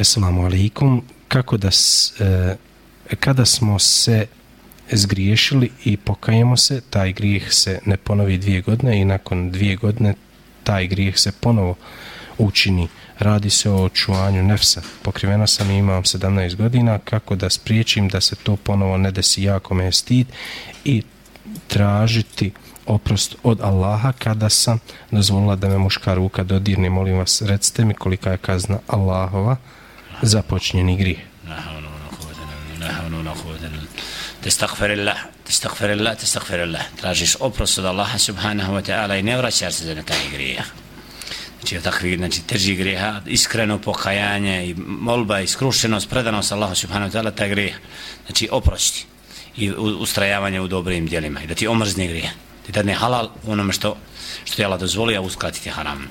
Assalamu alaikum. Kako da, s, e, kada smo se zgriješili i pokajemo se, taj grijeh se ne ponovi dvije godine i nakon dvije godine taj grijeh se ponovo učini. Radi se o očuvanju nefsa. Pokrivena sam i imam 17 godina. Kako da spriječim da se to ponovo ne desi jako me stid i tražiti oprost od Allaha kada sam dozvolila da me muška ruka dodirne. Molim vas, recite mi kolika je kazna Allahova za počinjeni testagfir Allah, testagfir Allah. Tražiš oprost od Allaha subhanahu wa ta'ala i ne vraćaš se za taj grijeh. Znači, od takvih, znači, teži grijeha, iskreno pokajanje i molba i skrušenost, predanost Allahu subhanahu wa ta'ala, taj grijeh. Znači, oprosti i ustrajavanje u dobrim djelima i da ti omrzne grijeh. Ti dadne halal onome što, što je Allah dozvolio, uskratiti haram.